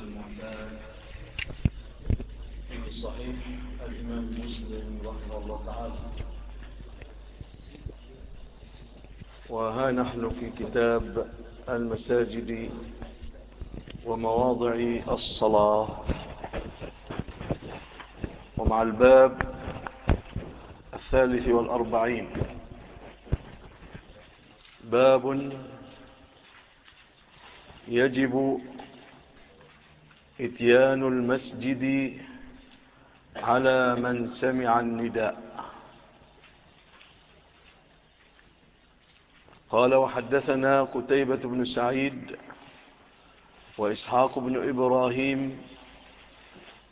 المعتاد في صحيح الإمام مسلم رحمه الله تعالى وها نحن في كتاب المساجد ومواضع الصلاة ومع الباب الثالث والأربعين. باب يجب إتيان المسجد على من سمع النداء. قال وحدثنا قتيبة بن سعيد وإسحاق بن إبراهيم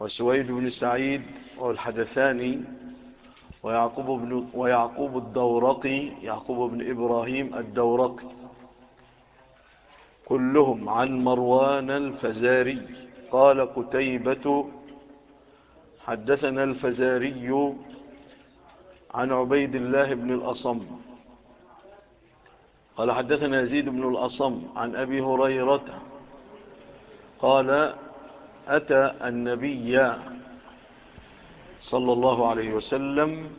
وسويد بن سعيد والحدثاني ويعقوب بن ويعقوب الدورقي يعقوب بن إبراهيم الدورقي. كلهم عن مروان الفزاري. قال قتيبة حدثنا الفزاري عن عبيد الله بن الأصم. قال حدثنا زيد بن الأصم عن أبي هريرة. قال أتى النبي صلى الله عليه وسلم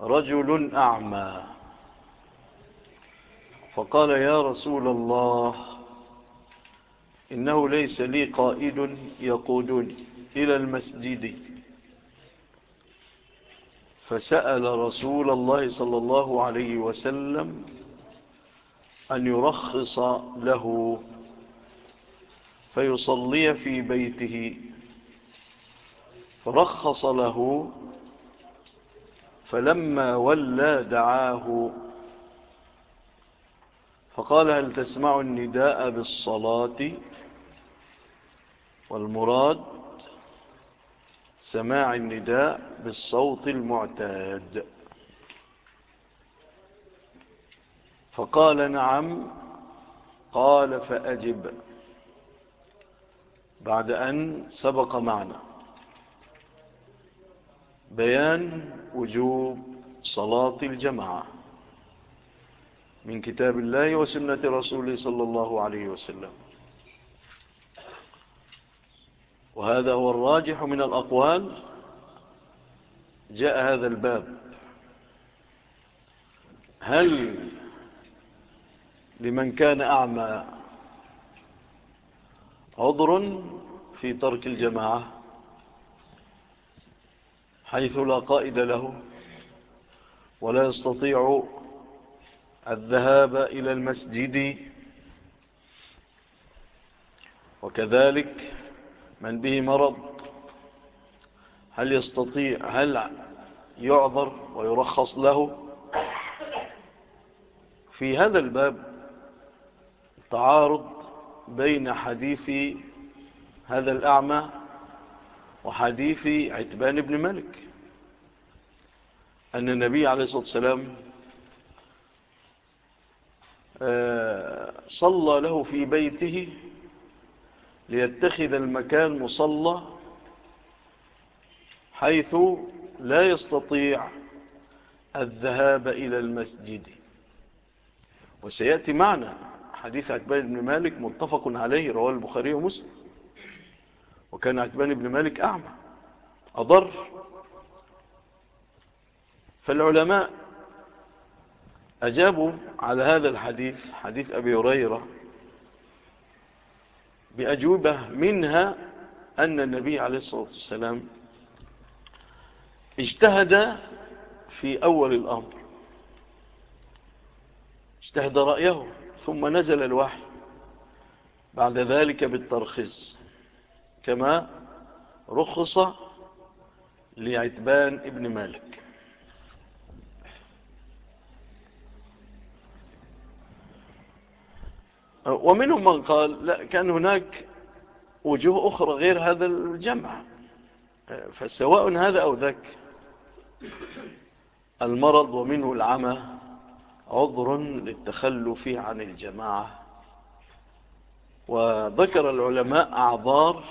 رجل أعمى. فقال يا رسول الله إنه ليس لي قائد يقودني إلى المسجد. فسأل رسول الله صلى الله عليه وسلم أن يرخص له فيصلي في بيته. فرخص له فلما ولى دعاه. فقال هل تسمع النداء بالصلاة؟ والمراد سماع النداء بالصوت المعتاد. فقال نعم قال فأجب. بعد أن سبق معنا. بيان وجوب صلاة الجماعة من كتاب الله وسنة رسوله صلى الله عليه وسلم. وهذا هو الراجح من الأقوال. جاء هذا الباب. هل لمن كان أعمى عذر في ترك الجماعة؟ حيث لا قائد له ولا يستطيع الذهاب إلى المسجد. وكذلك من به مرض هل يستطيع هل يعذر ويرخص له؟ في هذا الباب تعارض بين حديث هذا الأعمى وحديث عتبان بن مالك أن النبي عليه الصلاة والسلام آه، صلى له في بيته ليتخذ المكان مصلى حيث لا يستطيع الذهاب إلى المسجد. وسيأتي معنا حديث عتبان بن مالك متفق عليه رواه البخاري ومسلم. وكان عتبان بن مالك أعمى أضر. فالعلماء أجابوا على هذا الحديث حديث أبي هريرة بأجوبة منها أن النبي عليه الصلاة والسلام اجتهد في أول الأمر. اجتهد رأيه ثم نزل الوحي بعد ذلك بالترخيص. كما رخص لعتبان ابن مالك. ومنهم من قال لا كان هناك وجوه أخرى غير هذا الجمع. فسواء هذا أو ذاك المرض ومنه العمى عذر للتخلف عن الجماعة. وذكر العلماء أعذار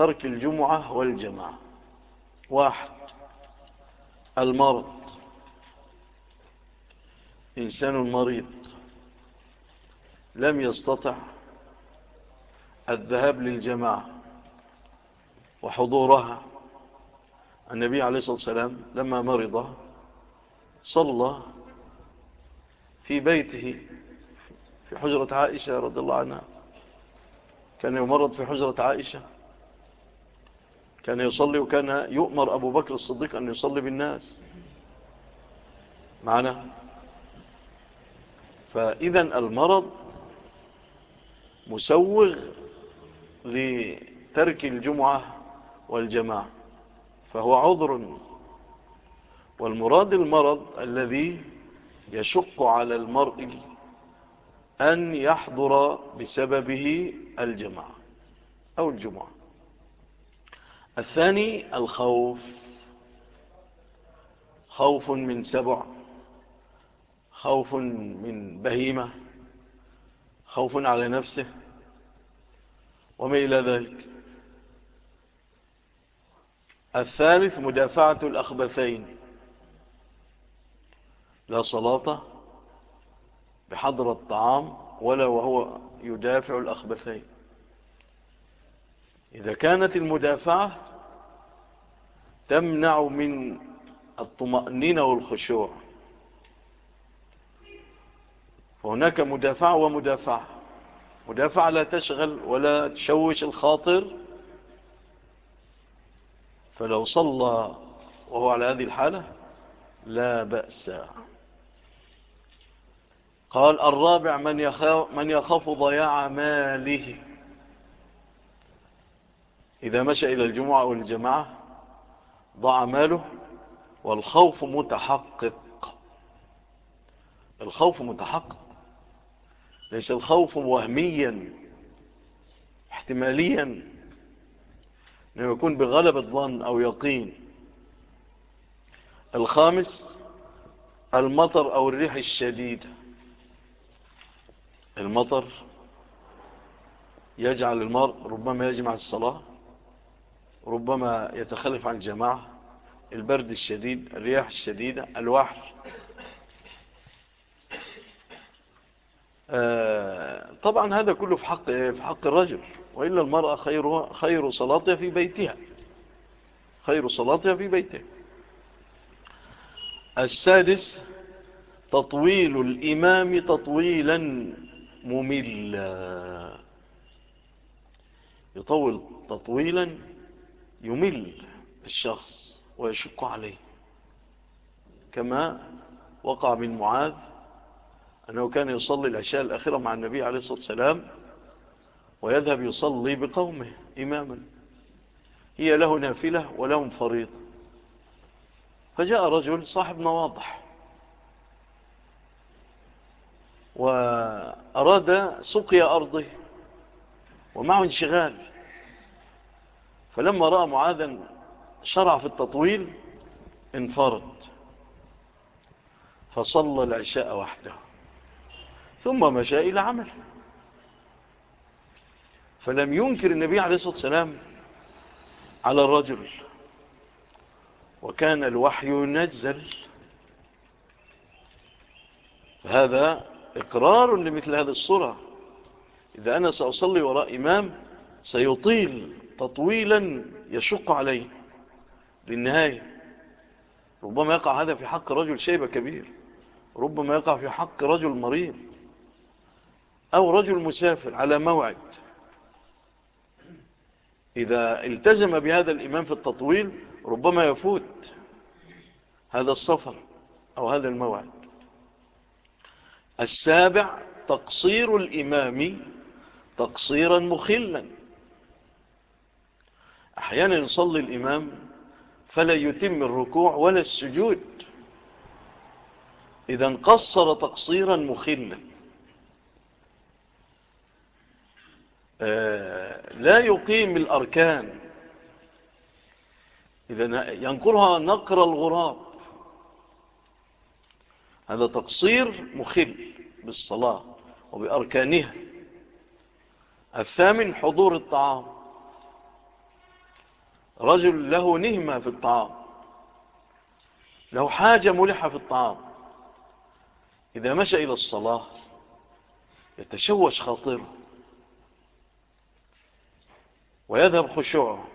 ترك الجمعة والجماعة. واحد المرض إنسان مريض لم يستطع الذهاب للجماعة وحضورها. النبي عليه الصلاة والسلام لما مرض صلى في بيته في حجرة عائشة رضي الله عنها. كان يمرض في حجرة عائشة. كان يصلي وكان يؤمر أبو بكر الصديق أن يصلي بالناس. معنا؟ فإذا المرض مسوغ لترك الجمعة والجماعة فهو عذر. والمراد المرض الذي يشق على المرء أن يحضر بسببه الجماعة أو الجمعة. الثاني الخوف. خوف من سبع خوف من بهيمة خوف على نفسه وما إلى ذلك. الثالث مدافعة الأخبثين. لا صلاة بحضر الطعام ولا وهو يدافع الأخبثين. إذا كانت المدافعة تمنع من الطمأنينة والخشوع. فهناك مدافعة ومدافعة مدافعة لا تشغل ولا تشوش الخاطر. فلو صلى وهو على هذه الحالة لا بأس. قال الرابع من يخاف, من يخاف ضياع ماله. إذا مشى إلى الجمعة أو الجماعة ضاع ماله والخوف متحقق. الخوف متحقق. ليس الخوف وهميا احتماليا لأنه يكون بغلبة ظن أو يقين. الخامس المطر أو الريح الشديدة المطر يجعل المرء ربما يجمع الصلاة. ربما يتخلف عن الجماعة. البرد الشديد الرياح الشديدة الوحر آه، طبعا هذا كله في حق, في حق الرجل. وإلا المرأة خير, خير صلاتها في بيتها. خير صلاتها في بيتها. السادس تطويل الإمام تطويلا مملا. يطول تطويلا يمل الشخص ويشق عليه. كما وقع من معاذ أنه كان يصلي العشاء الأخيرة مع النبي عليه الصلاة والسلام ويذهب يصلي بقومه إماما. هي له نافلة ولهم فريضة. فجاء رجل صاحب نواضح وأراد سقيا أرضه ومعه انشغال. فلما رأى معاذا شرع في التطويل انفرد. فصلى العشاء وحده. ثم مشى إلى عمله. فلم ينكر النبي عليه الصلاة والسلام على الرجل. وكان الوحي ينزل. هذا إقرار لمثل هذه الصورة. إذا أنا سأصلي وراء إمام سيطيل تطويلا يشق عليه. للنهاية ربما يقع هذا في حق رجل شيبة كبير ربما يقع في حق رجل مريض أو رجل مسافر على موعد. إذا التزم بهذا الإمام في التطويل ربما يفوت هذا السفر أو هذا الموعد. السابع تقصير الإمام تقصيرا مخلا. أحيانا يصلي الإمام فلا يتم الركوع ولا السجود. إذا قصر تقصيرا مخلا. آه، لا يقيم الأركان. إذا ينقرها نقر الغراب. هذا تقصير مخل بالصلاة وبأركانها. الثامن حضور الطعام. رجل له نهمة في الطعام. له حاجة ملحة في الطعام. إذا مشى إلى الصلاة يتشوش خاطره. ويذهب خشوعه.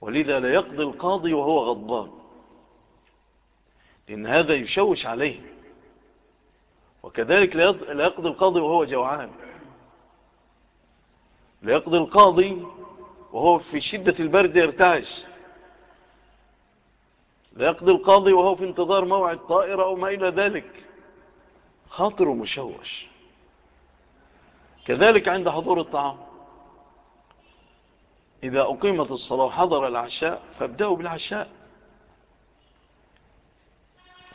ولذا لا يقضي القاضي وهو غضبان. لأن هذا يشوش عليه. وكذلك لا يقضي القاضي وهو جوعان. لا يقضي القاضي وهو في شدة البرد يرتعش ليقضي القاضي وهو في انتظار موعد طائرة أو ما إلى ذلك. خاطر مشوش. كذلك عند حضور الطعام. إذا أقيمت الصلاة وحضر العشاء فابدأوا بالعشاء.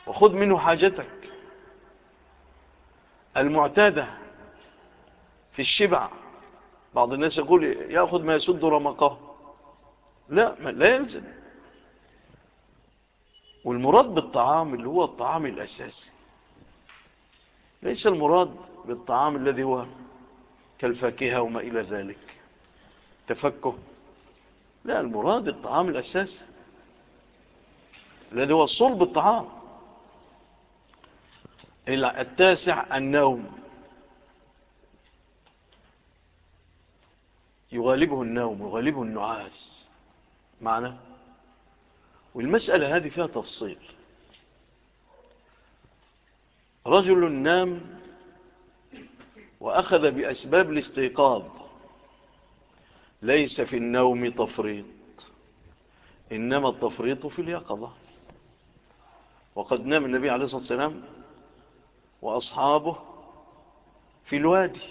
وخذ منه حاجتك. المعتادة في الشبع. بعض الناس يقول يأخذ ما يسد رمقه. لا لا يلزم. والمراد بالطعام اللي هو الطعام الأساسي. ليس المراد بالطعام الذي هو كالفاكهة وما إلى ذلك. تفكه. لا المراد الطعام الأساسي. الذي هو صلب الطعام. التاسع النوم. يغالبه النوم يغالبه النعاس. معنى؟ والمسألة هذه فيها تفصيل. رجل نام وأخذ بأسباب الاستيقاظ. ليس في النوم تفريط إنما التفريط في اليقظة. وقد نام النبي عليه الصلاة والسلام وأصحابه في الوادي.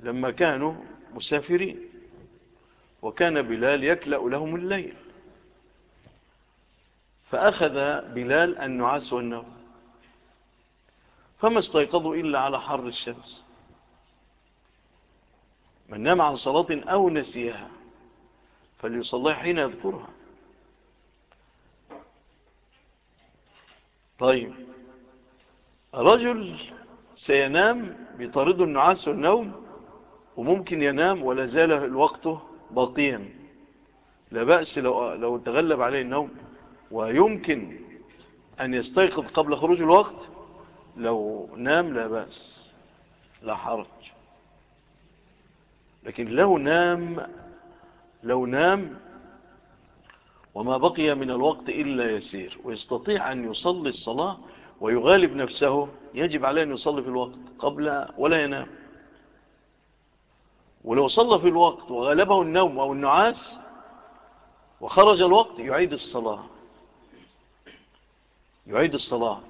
لما كانوا مسافرين. وكان بلال يكلأ لهم الليل. فأخذ بلال النعاس والنوم. فما استيقظوا إلا على حر الشمس. من نام عن صلاة أو نسيها فليصلي حين يذكرها. طيب. رجل سينام بطرد النعاس والنوم وممكن ينام ولا زال وقته باقيا. لا بأس لو, لو تغلب عليه النوم. ويمكن أن يستيقظ قبل خروج الوقت. لو نام لا بأس لا حرج. لكن لو نام لو نام وما بقي من الوقت إلا يسير ويستطيع أن يصلي الصلاة ويغالب نفسه يجب عليه أن يصلي في الوقت قبل ولا ينام. ولو صلى في الوقت وغلبه النوم أو النعاس وخرج الوقت يعيد الصلاة. يعيد الصلاة.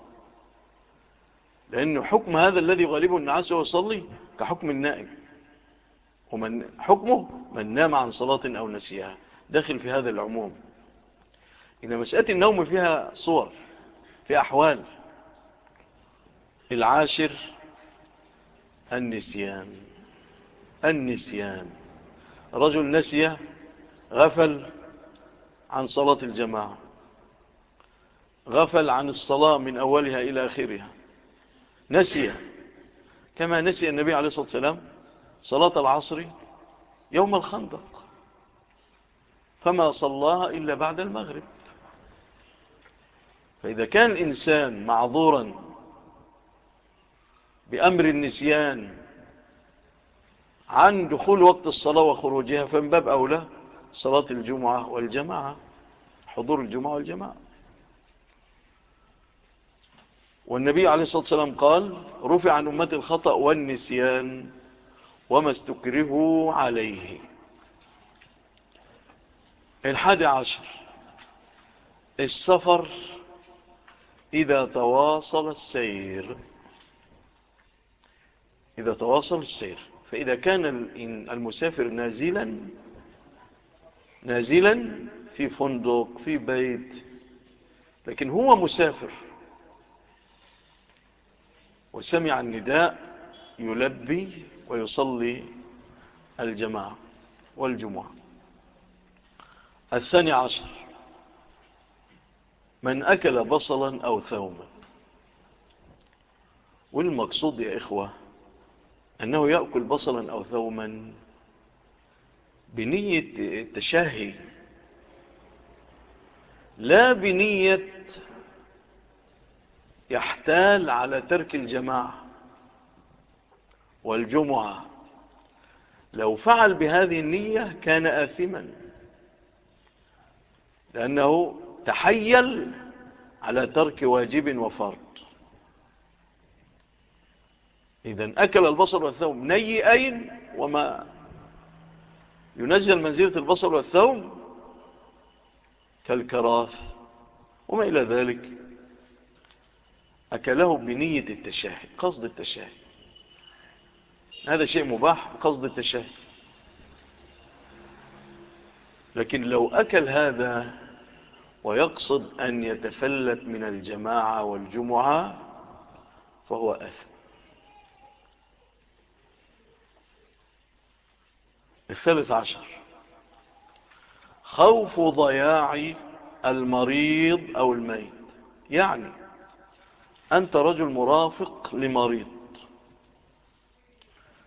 لأن حكم هذا الذي غالبه النعاس وهو يصلي كحكم النائم. ومن حكمه من نام عن صلاة أو نسيها. داخل في هذا العموم. إن مسألة النوم فيها صور في أحوال. العاشر النسيان. النسيان. رجل نسي غفل عن صلاة الجماعة. غفل عن الصلاة من أولها إلى آخرها. نسي كما نسي النبي عليه الصلاة والسلام صلاة العصر يوم الخندق. فما صلاها إلا بعد المغرب. فإذا كان الإنسان معذورا بأمر النسيان عن دخول وقت الصلاة وخروجها فمن باب أولى صلاة الجمعة والجماعة حضور الجمعة والجماعة. والنبي عليه الصلاة والسلام قال رفع عن أمة الخطأ والنسيان وما استكرهوا عليه. الحادي عشر السفر إذا تواصل السير. إذا تواصل السير. فإذا كان المسافر نازلا نازلا في فندق في بيت لكن هو مسافر. وسمع النداء يلبي ويصلي الجماعة والجمعة. الثاني عشر. من أكل بصلا أو ثوما. والمقصود يا إخوة أنه يأكل بصلا أو ثوما بنية التشاهي لا بنية يحتال على ترك الجماعة والجمعة. لو فعل بهذه النية كان آثما لأنه تحيل على ترك واجب وفرض. إذا أكل البصر والثوم نيئين وما ينزل منزلة البصر والثوم كالكراث وما إلى ذلك. أكله بنية التشاهد قصد التشاهد. هذا شيء مباح قصد التشاهد. لكن لو أكل هذا ويقصد أن يتفلت من الجماعة والجمعة فهو أثم. الثالث عشر. خوف ضياع المريض أو الميت. يعني أنت رجل مرافق لمريض.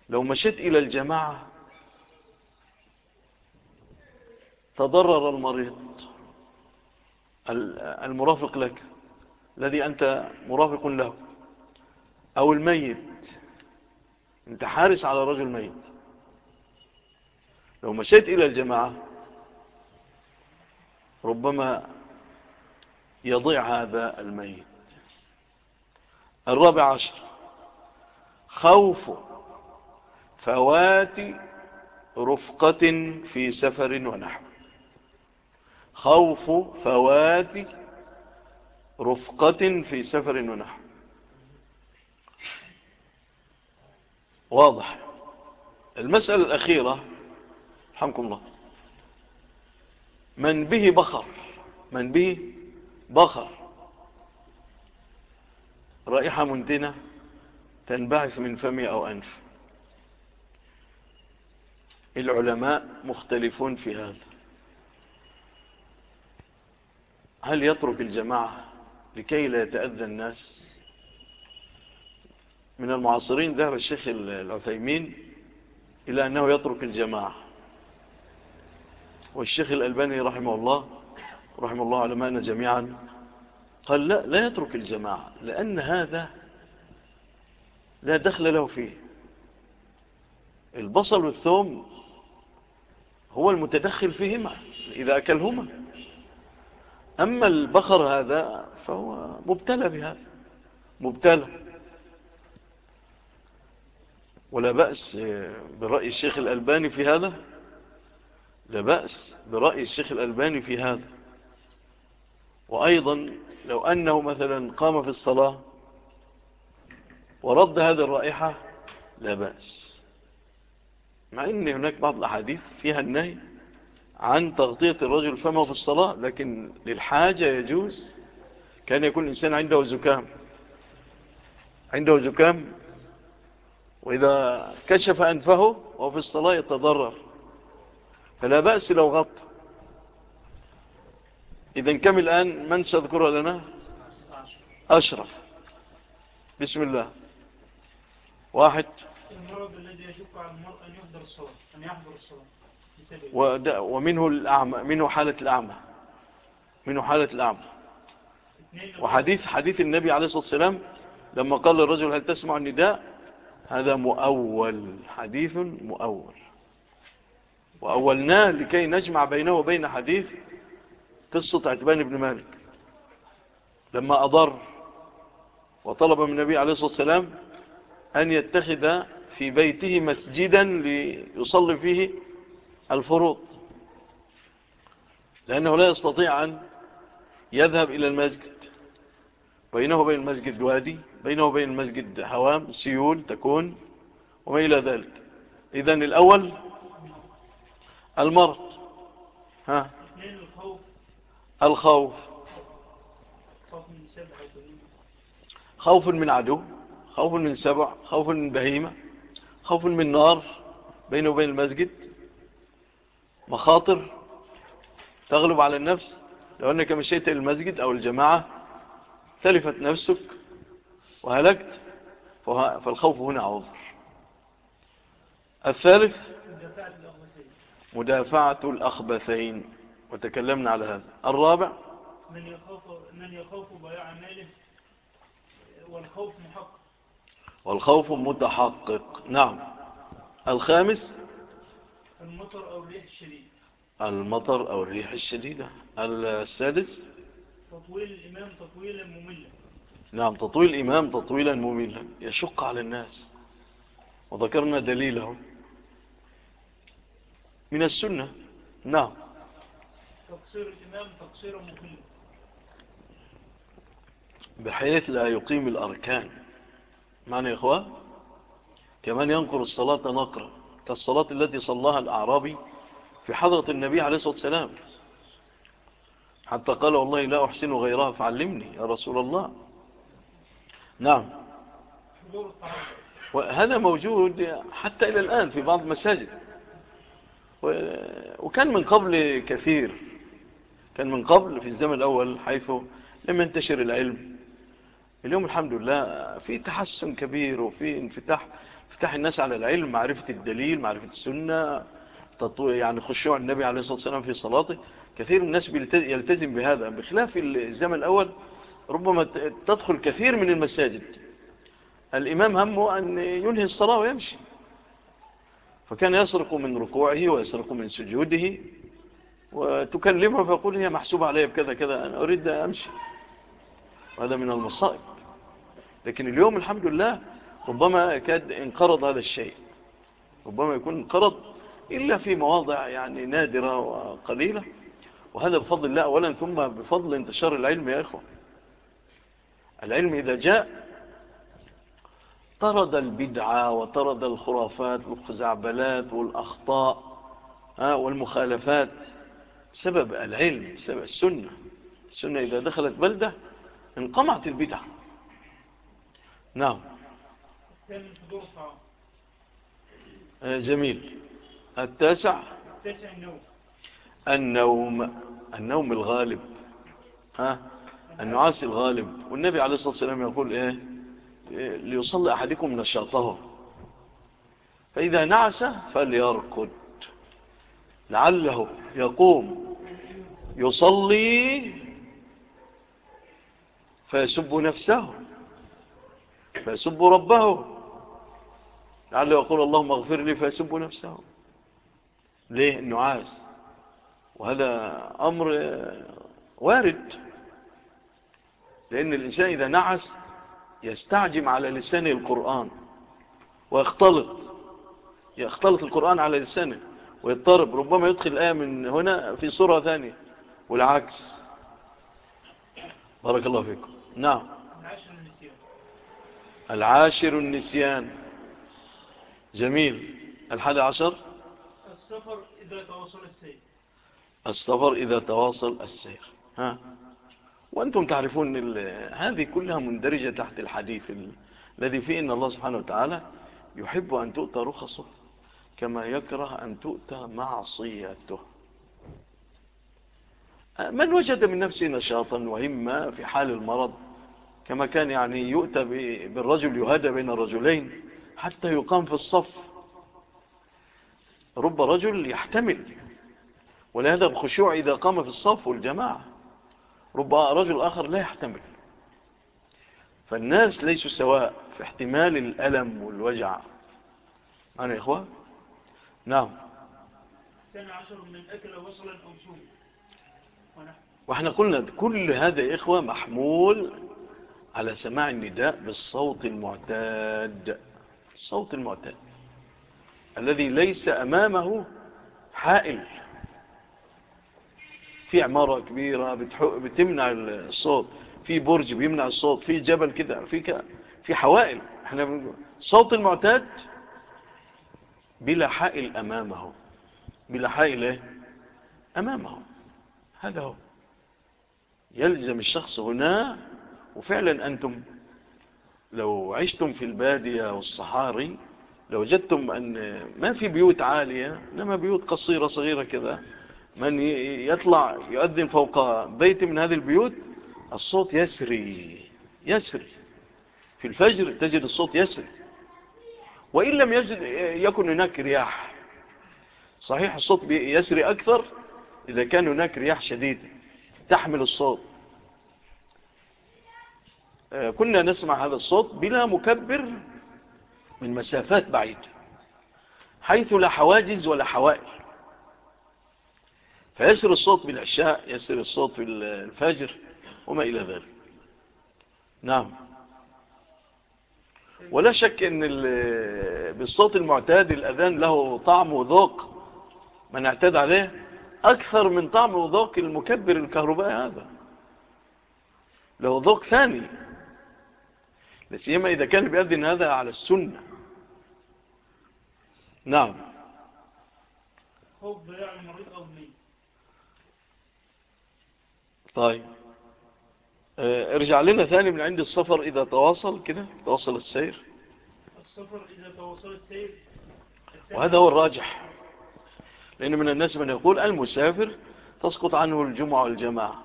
لو مشيت إلى الجماعة تضرر المريض المرافق لك الذي أنت مرافق له أو الميت. أنت حارس على رجل ميت. لو مشيت إلى الجماعة ربما يضيع هذا الميت. الرابع عشر خوف فوات رفقة في سفر ونحو. خوف فوات رفقة في سفر ونحو. واضح. المسألة الأخيرة رحمكم الله. من به بخر من به بخر. رائحة منتنة تنبعث من فمي أو أنف. العلماء مختلفون في هذا. هل يترك الجماعة لكي لا يتأذى الناس؟ من المعاصرين ذهب الشيخ العثيمين إلى أنه يترك الجماعة. والشيخ الألباني رحمه الله رحمه الله علماءنا جميعا قال لا, لا يترك الجماعة لأن هذا لا دخل له فيه. البصل والثوم هو المتدخل فيهما إذا أكلهما. أما البخر هذا فهو مبتلى بهذا مبتلى. ولا بأس برأي الشيخ الألباني في هذا. لا بأس برأي الشيخ الألباني في هذا. وأيضا لو أنه مثلا قام في الصلاة ورد هذه الرائحة لا بأس. مع أن هناك بعض الأحاديث فيها النهي عن تغطية الرجل فمه في الصلاة لكن للحاجة يجوز كان يكون الإنسان عنده زكام. عنده زكام وإذا كشف أنفه وفي الصلاة يتضرر. فلا بأس لو غطى إذن كم الآن؟ من سأذكرها لنا؟ أشرف. بسم الله. واحد. المرض الذي يشك على المرء أن يحضر الصلاة أن يحضر الصلاة ومنه الأعمى منه حالة الأعمى. منه حالة الأعمى. وحديث حديث النبي عليه الصلاة والسلام لما قال للرجل هل تسمع النداء؟ هذا مؤول حديث مؤول. وأولناه لكي نجمع بينه وبين حديث قصة عتبان بن مالك. لما أضر وطلب من النبي عليه الصلاة والسلام أن يتخذ في بيته مسجدا ليصلي فيه الفروض. لأنه لا يستطيع أن يذهب إلى المسجد. بينه وبين المسجد وادي بينه وبين المسجد هوام سيول تكون وما إلى ذلك. إذن الأول المرض. ها. الخوف. خوف من عدو خوف من سبع خوف من بهيمة خوف من نار بينه وبين المسجد. مخاطر تغلب على النفس. لو أنك مشيت إلى المسجد أو الجماعة تلفت نفسك وهلكت فالخوف هنا عذر. الثالث مدافعة الأخبثين. وتكلمنا على هذا. الرابع. من يخاف, من يخاف بيع ماله والخوف محقق. والخوف متحقق. نعم. الخامس. المطر أو الريح الشديدة المطر أو الريح الشديدة. السادس. تطويل الإمام تطويلا مملا. نعم تطويل الإمام تطويلا مملا. يشق على الناس. وذكرنا دليله من السنة. نعم. تقصير الإمام تقصير مخيم بحيث لا يقيم الأركان. معنى يا إخوة؟ كمان ينقر الصلاة نقرة كالصلاة التي صلىها الأعرابي في حضرة النبي عليه الصلاة والسلام. حتى قال والله لا أحسن غيرها فعلمني يا رسول الله. نعم. وهذا موجود حتى إلى الآن في بعض مساجد وكان من قبل كثير. كان من قبل في الزمن الأول حيث لم ينتشر العلم. اليوم الحمد لله في تحسن كبير وفي انفتاح فتح الناس على العلم معرفة الدليل معرفة السنة يعني خشوع النبي عليه الصلاة والسلام في صلاته. كثير من الناس يلتزم بهذا. بخلاف الزمن الأول ربما تدخل كثير من المساجد. الإمام همه أن ينهي الصلاة ويمشي. فكان يسرق من ركوعه ويسرق من سجوده وتكلمه فيقول هي محسوبة علي بكذا كذا أنا أريد أن أمشي. وهذا من المصائب. لكن اليوم الحمد لله ربما كاد انقرض هذا الشيء. ربما يكون انقرض إلا في مواضع يعني نادرة وقليلة. وهذا بفضل الله. أولا ثم بفضل انتشار العلم يا إخوة. العلم إذا جاء طرد البدعة وطرد الخرافات والخزعبلات والأخطاء والمخالفات سبب العلم سبب السنة. السنة إذا دخلت بلدة انقمعت البدعة. نعم. آه، جميل. التاسع. النوم النوم. النوم الغالب. ها النعاس الغالب. والنبي عليه الصلاة والسلام يقول إيه؟ ليصلي أحدكم نشاطه. فإذا نعس فليركض. لعله يقوم. يصلي فيسب نفسه. فيسب ربه. لعله يقول اللهم اغفر لي فيسب نفسه. ليه النعاس؟ وهذا أمر وارد. لأن الإنسان إذا نعس يستعجم على لسانه القرآن ويختلط يختلط القرآن على لسانه ويضطرب ربما يدخل الآية من هنا في صورة ثانية والعكس. بارك الله فيكم. نعم. العاشر النسيان. جميل. الحادي عشر. السفر إذا تواصل السير. السفر إذا تواصل السير. ها؟ وأنتم تعرفون أن هذه كلها مندرجة تحت الحديث الذي فيه أن الله سبحانه وتعالى يحب أن تؤتى رخصه كما يكره أن تؤتى معصيته. من وجد من نفسه نشاطا وهمة في حال المرض كما كان يعني يؤتى بالرجل يهدى بين الرجلين حتى يقام في الصف. رب رجل يحتمل ولهذا الخشوع إذا قام في الصف والجماعة. رب رجل آخر لا يحتمل. فالناس ليسوا سواء في احتمال الألم والوجع. أنا يا إخوة؟ نعم. كان عشر من أكل وصلا أو سوء وإحنا قلنا كل هذا يا إخوة محمول على سماع النداء بالصوت المعتاد. الصوت المعتاد. الذي ليس أمامه حائل. في عمارة كبيرة بتمنع الصوت. في برج بيمنع الصوت في جبل كده في في حوائل. إحنا صوت المعتاد بلا حائل أمامه. بلا حائل إيه؟ أمامه. هذا هو. يلزم الشخص هنا وفعلا أنتم لو عشتم في البادية والصحاري لو وجدتم أن ما في بيوت عالية لما بيوت قصيرة صغيرة كذا من يطلع يؤذن فوق بيت من هذه البيوت الصوت يسري يسري. في الفجر تجد الصوت يسري. وإن لم يجد يكن هناك رياح. صحيح الصوت يسري أكثر إذا كان هناك رياح شديدة تحمل الصوت. آه، كنا نسمع هذا الصوت بلا مكبر من مسافات بعيدة حيث لا حواجز ولا حوائل فيسر الصوت بالعشاء يسر الصوت بالفجر وما إلى ذلك. نعم. ولا شك أن بالصوت المعتاد الأذان له طعم وذوق من اعتاد عليه أكثر من طعم وذوق المكبر الكهربائي هذا. له ذوق ثاني لسيما إذا كان بيأذن هذا على السنة. نعم. خب يعني مريض أو طيب. آه، ارجع لنا ثاني من عند السفر إذا تواصل كده. تواصل السير. السفر إذا تواصل السير. وهذا هو الراجح. لأن من الناس من يقول المسافر تسقط عنه الجمعة والجماعة.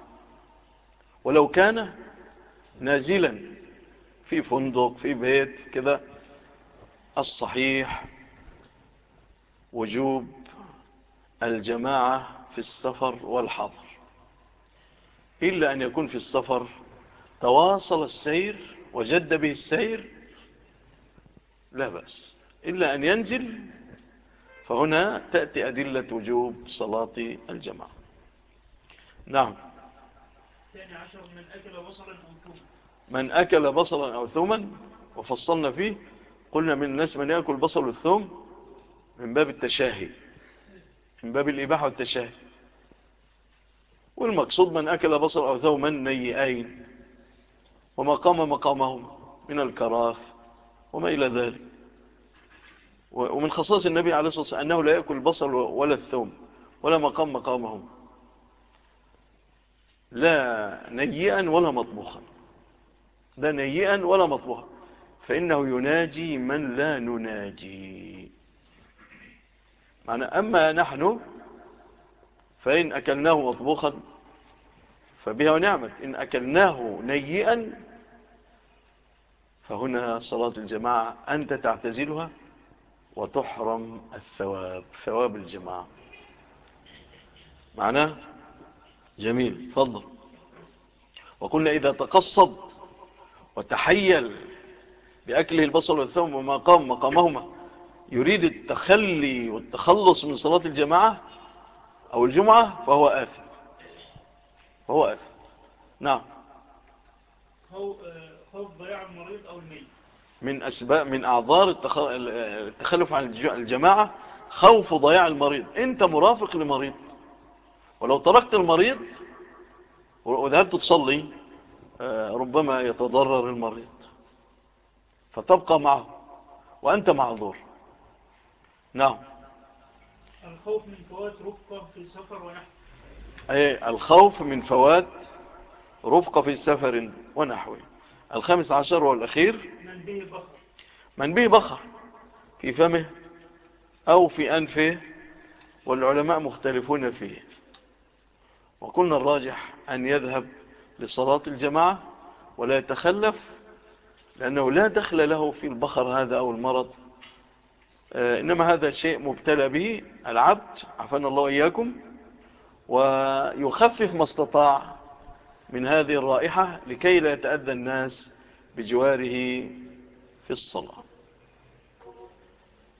ولو كان نازلا في فندق في بيت كده الصحيح وجوب الجماعة في السفر والحضر إلا أن يكون في السفر. تواصل السير وجد به السير. لا بأس. إلا أن ينزل فهنا تأتي أدلة وجوب صلاة الجماعة. نعم. الثاني عشر من أكل بصلا أو ثوما. من أكل بصلا أو ثوما وفصلنا فيه قلنا من الناس من يأكل بصل الثوم من باب التشاهي من باب الإباحة والتشاهي. والمقصود من أكل بصر أو ثوما نيئين وما قام مقامهم من الكراف وما إلى ذلك. ومن خصائص النبي عليه الصلاة والسلام أنه لا يأكل البصل ولا الثوم ولا مقام مقامهم. لا نيئا ولا مطبوخا. لا نيئا ولا مطبوخا. فإنه يناجي من لا نناجي. معنى أما نحن فإن أكلناه مطبوخا فبها ونعمت إن أكلناه نيئا فهنا صلاة الجماعة أنت تعتزلها وتحرم الثواب ثواب الجماعة. معناه جميل فضل وقلنا إذا تقصد وتحيل بأكله البصل والثوم وما قام مقامهما يريد التخلي والتخلص من صلاة الجماعة أو الجمعة فهو آثم. فهو آثم. نعم. آه، خوف ضياع المريض أو الميت. من أسباب من أعذار التخلف عن الجماعة خوف ضياع المريض. أنت مرافق لمريض. ولو تركت المريض وذهبت تصلي آه، ربما يتضرر المريض. فتبقى معه. وأنت معذور. نعم. الخوف من فوات رفقة في سفر ونحو. أي الخوف من فوات رفقة في سفر ونحوه الخامس عشر والأخير. من به بخر. من به بخر. في فمه أو في أنفه والعلماء مختلفون فيه. وقلنا الراجح أن يذهب لصلاة الجماعة ولا يتخلف لأنه لا دخل له في البخر هذا أو المرض آه، إنما نعم. هذا شيء مبتلى به العبد عفان الله إياكم ويخفف ما استطاع من هذه الرائحة لكي لا يتأذى الناس بجواره في الصلاة.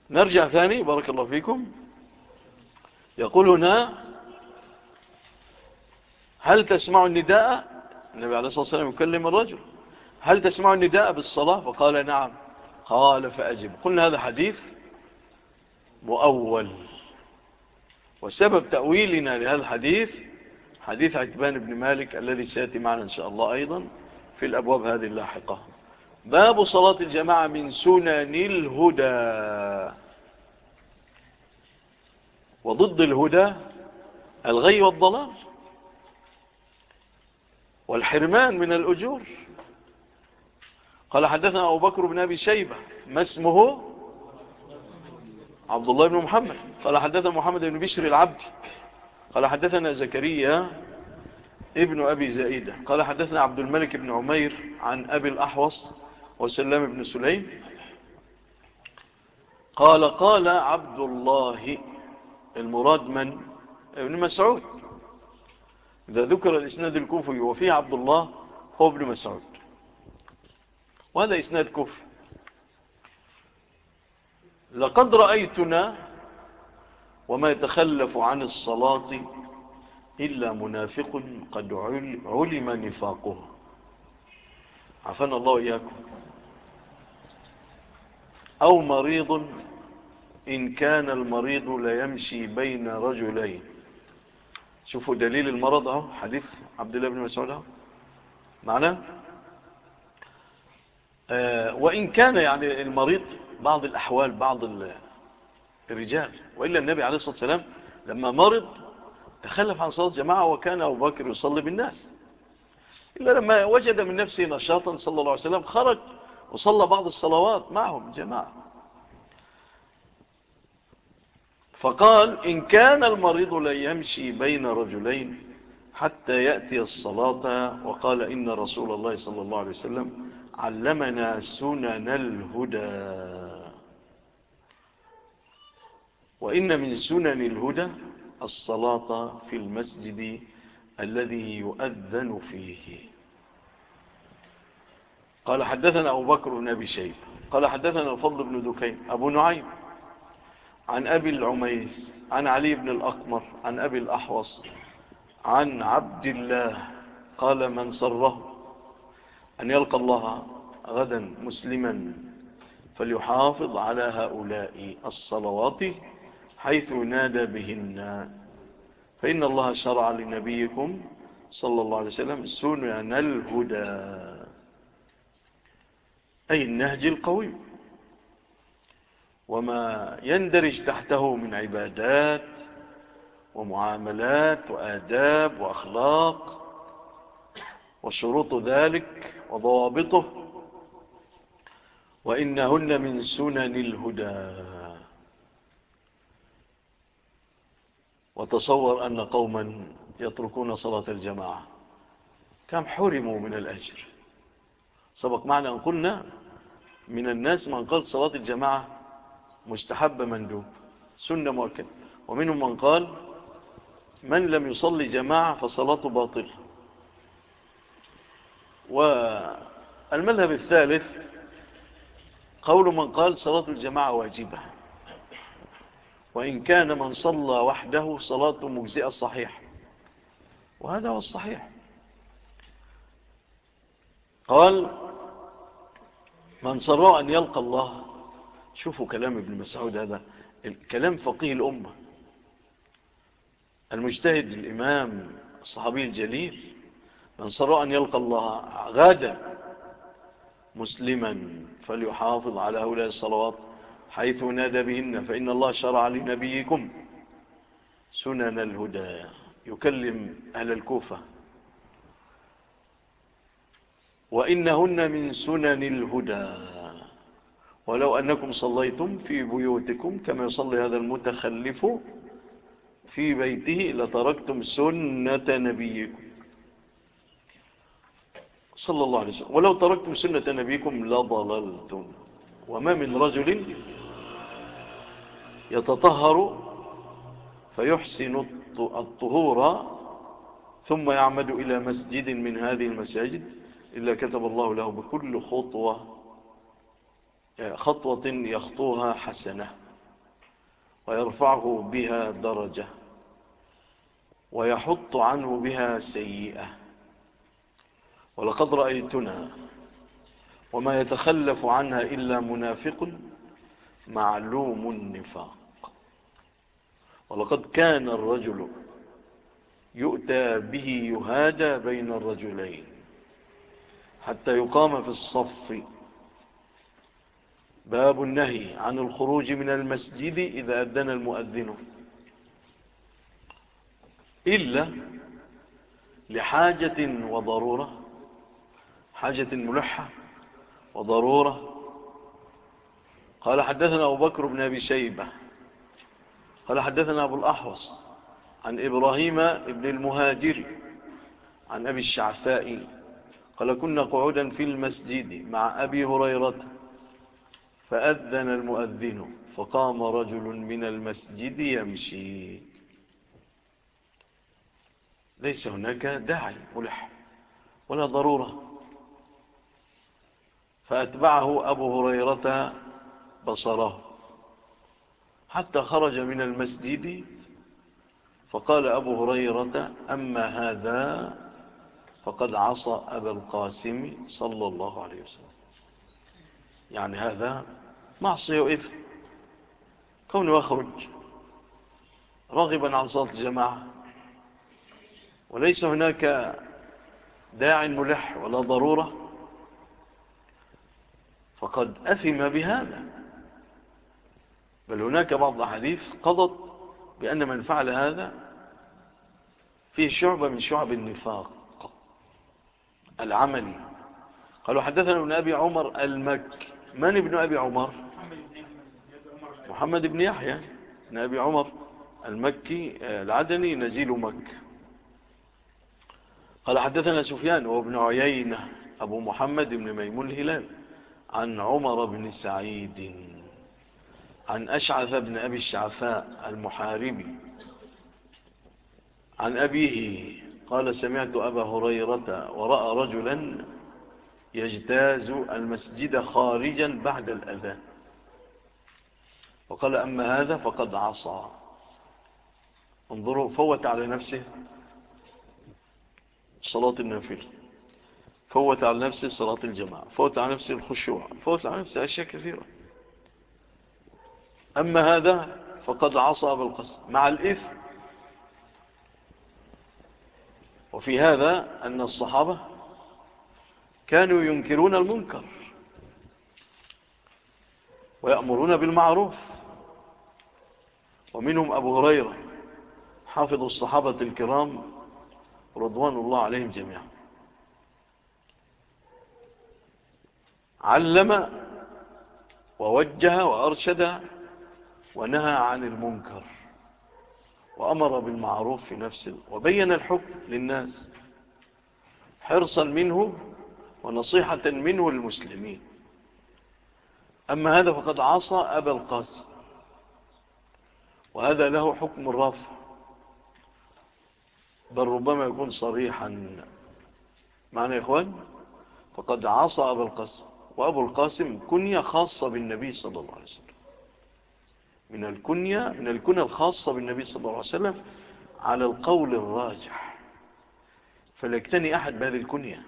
نرجع ثاني بارك الله فيكم. يقول هنا هل تسمع النداء؟ النبي عليه الصلاة والسلام يكلم الرجل هل تسمع النداء بالصلاة؟ فقال نعم قال فأجب. قلنا هذا حديث مؤول. وسبب تأويلنا لهذا الحديث حديث عجبان بن مالك الذي سيأتي معنا إن شاء الله أيضا في الأبواب هذه اللاحقة. باب صلاة الجماعة من سنن الهدى. وضد الهدى الغي والضلال. والحرمان من الأجور. قال حدثنا أبو بكر بن أبي شيبة ما اسمه؟ عبد الله بن محمد. قال حدثنا محمد بن بشر العبد. قال حدثنا زكريا ابن أبي زائدة. قال حدثنا عبد الملك بن عمير عن أبي الأحوص وسلم بن سليم. قال قال عبد الله المراد من؟ ابن مسعود. إذا ذكر الإسناد الكوفي وفيه عبد الله هو ابن مسعود. وهذا إسناد كوفي. لقد رأيتنا وما يتخلف عن الصلاة إلا منافق قد علم نفاقه عفنا الله إياكم أو مريض إن كان المريض ليمشي بين رجلين. شوفوا دليل المرض أهو حديث عبد الله بن مسعود أهو. معنا آه، وإن كان يعني المريض بعض الأحوال بعض الرجال. وإلا النبي عليه الصلاة والسلام لما مرض تخلف عن صلاة جماعة وكان أبو بكر يصلي بالناس. إلا لما وجد من نفسه نشاطا صلى الله عليه وسلم خرج وصلى بعض الصلوات معهم جماعة فقال إن كان المريض لا يمشي بين رجلين حتى يأتي الصلاة. وقال إن رسول الله صلى الله عليه وسلم علمنا سنن الهدى. وإن من سنن الهدى الصلاة في المسجد الذي يؤذن فيه. قال حدثنا أبو بكر بن أبي شيب. قال حدثنا الفضل بن دكين. أبو نعيم. عن أبي العميس. عن علي بن الأقمر. عن أبي الأحوص. عن عبد الله. قال من سره. أن يلقى الله غدا مسلما فليحافظ على هؤلاء الصلوات حيث نادى بهن. فإن الله شرع لنبيكم صلى الله عليه وسلم سنن الهدى. أي النهج القوي. وما يندرج تحته من عبادات ومعاملات وآداب وأخلاق وشروط ذلك وضوابطه وإنهن من سنن الهدى. وتصور أن قوما يتركون صلاة الجماعة. كم حرموا من الأجر. سبق معنا أن قلنا من الناس من قال صلاة الجماعة مستحبة مندوب سنة مؤكدة ومنهم من قال من لم يصلي جماعة فصلاته باطلة. والمذهب الثالث قول من قال صلاة الجماعة واجبة وإن كان من صلى وحده صلاة مجزئة صحيح وهذا هو الصحيح. قال من صرى أن يلقى الله شوفوا كلام ابن مسعود هذا كلام فقيه الأمة المجتهد الإمام الصحابي الجليل من سر أن يلقى الله غدا مسلما فليحافظ على هؤلاء الصلوات حيث نادى بهن فإن الله شرع لنبيكم سنن الهدى. يكلم أهل الكوفة. وإنهن من سنن الهدى. ولو أنكم صليتم في بيوتكم كما يصلي هذا المتخلف في بيته لتركتم سنة نبيكم. صلى الله عليه وسلم. ولو تركتم سنة نبيكم لضللتم. وما من رجل يتطهر فيحسن الطهور ثم يعمد إلى مسجد من هذه المساجد إلا كتب الله له بكل خطوة خطوة يخطوها حسنة ويرفعه بها درجة ويحط عنه بها سيئة. ولقد رأيتنا وما يتخلف عنها إلا منافق معلوم النفاق. ولقد كان الرجل يؤتى به يهادى بين الرجلين حتى يقام في الصف. باب النهي عن الخروج من المسجد إذا أدنى المؤذن. إلا لحاجة وضرورة حاجة ملحة وضرورة. قال حدثنا أبو بكر بن أبي شيبة. قال حدثنا أبو الأحوص عن إبراهيم بن المهاجر عن أبي الشعفاء قال كنا قعودا في المسجد مع أبي هريرة. فأذن المؤذن فقام رجل من المسجد يمشي. ليس هناك داعي ملح ولا ضرورة. فأتبعه أبو هريرة بصره حتى خرج من المسجد فقال أبو هريرة أما هذا فقد عصى أبا القاسم صلى الله عليه وسلم. يعني هذا معصي وإثم كونه يخرج راغبا عن صلاة الجماعة وليس هناك داع ملح ولا ضرورة. فقد أثم بهذا. بل هناك بعض حديث قضت بأن من فعل هذا فيه شعبة من شعب النفاق العملي. قالوا حدثنا ابن أبي عمر المكي من ابن أبي عمر؟ محمد بن يحيى. ابن أبي عمر المكي العدني نزيل مكة. قال حدثنا سفيان وابن عيينة أبو محمد بن ميمون الهلال. عن عمر بن سعيد عن أشعث بن أبي الشعفاء المحاربي عن أبيه قال سمعت أبا هريرة ورأى رجلا يجتاز المسجد خارجا بعد الأذان. وقال أما هذا فقد عصى. انظروا فوت على نفسه. صلاة النافلة. فوت على نفسه صلاة الجماعة فوت على نفسه الخشوع فوت على نفسه أشياء كثيرة. أما هذا فقد عصى بالقصد مع الإثم. وفي هذا أن الصحابة كانوا ينكرون المنكر ويأمرون بالمعروف. ومنهم أبو هريرة حافظ الصحابة الكرام رضوان الله عليهم جميعا. علم ووجه وأرشد ونهى عن المنكر وأمر بالمعروف في نفسه وبين الحكم للناس حرصا منه ونصيحة منه المسلمين. أما هذا فقد عصى أبا القاسم وهذا له حكم الرافع بل ربما يكون صريحا. معنى يا إخوان فقد عصى أبا القاسم. وأبو القاسم كنية خاصة بالنبي صلى الله عليه وسلم. من الكنية من الكنية الخاصة بالنبي صلى الله عليه وسلم على القول الراجح. فليكتني أحد بهذه الكنية.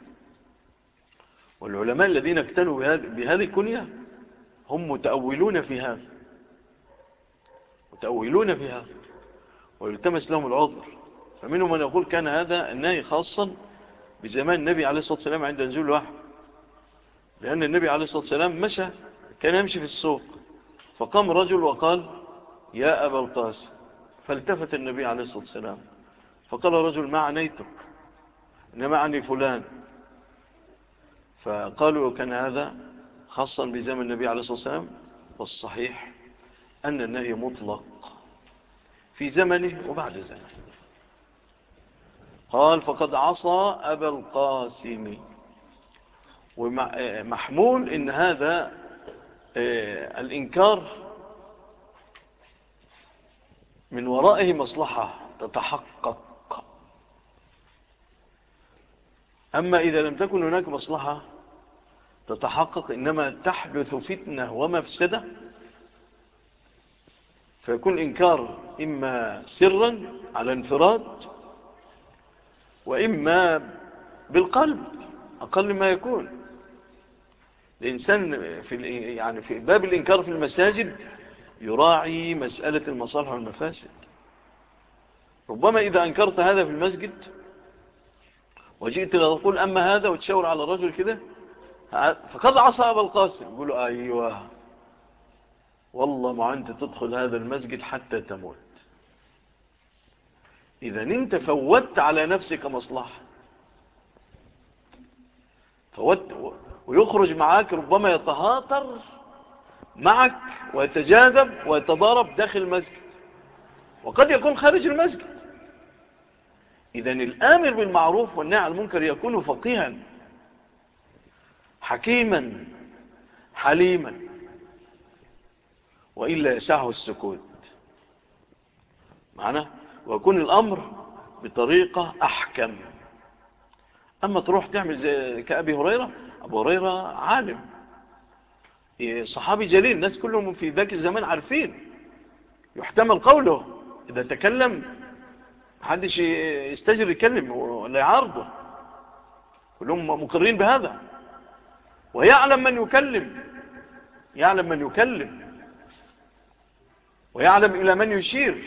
والعلماء الذين اكتنوا بهذه الكنية هم متأولون في هذا. متأولون في هذا. ويلتمس لهم العذر. فمنهم من يقول كان هذا النهي خاصا بزمان النبي عليه الصلاة والسلام عند نزول الوحي. لأن النبي عليه الصلاة والسلام مشى كان يمشي في السوق. فقام رجل وقال يا أبا القاسم. فالتفت النبي عليه الصلاة والسلام. فقال رجل ما عنيتك إنما عني فلان. فقالوا كان هذا خاصا بزمن النبي عليه الصلاة والسلام. والصحيح أن النهي مطلق في زمنه وبعد زمنه. قال فقد عصى أبا القاسم. ومحمول آه، آه، إن هذا آه، الإنكار من ورائه مصلحة تتحقق. أما إذا لم تكن هناك مصلحة تتحقق إنما تحدث فتنة ومفسدة فيكون إنكار إما سرا على انفراد وإما بالقلب أقل ما يكون. الإنسان في يعني في باب الإنكار في المساجد يراعي مسألة المصالح والمفاسد. ربما إذا أنكرت هذا في المسجد وجئت تقول أما هذا وتشاور على الرجل كده فقد عصى أبا القاسم يقول أيوه والله ما أنت تدخل هذا المسجد حتى تموت. إذا أنت فوت على نفسك مصلحة. فوت ويخرج معاك ربما يتهاطر معك ويتجاذب ويتضارب داخل المسجد. وقد يكون خارج المسجد. إذا الآمر بالمعروف والنهي عن المنكر يكون فقيها حكيما حليما وإلا يسعه السكوت. معنا ويكون الأمر بطريقة أحكم. أما تروح تعمل زي كأبي هريرة أبو هريرة عالم. إيه، صحابي جليل الناس كلهم في ذاك الزمان عارفين. يحتمل قوله إذا تكلم محدش يستجر يكلم ولا يعارضه. كلهم مقرين بهذا. ويعلم من يكلم يعلم من يكلم. ويعلم إلى من يشير.